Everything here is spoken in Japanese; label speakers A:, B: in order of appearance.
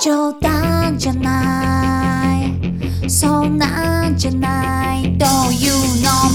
A: 冗談じゃない。そんなんじゃない。どういうの？